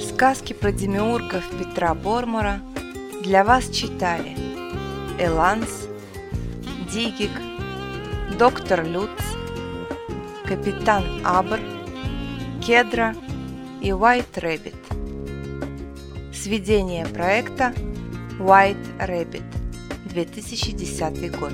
Сказки про демиургов Петра Бормора для вас читали Эланс, Дигик, Доктор Люц, Капитан Абр, Кедра и White Rabbit. Сведение проекта White Rabbit 2010 год.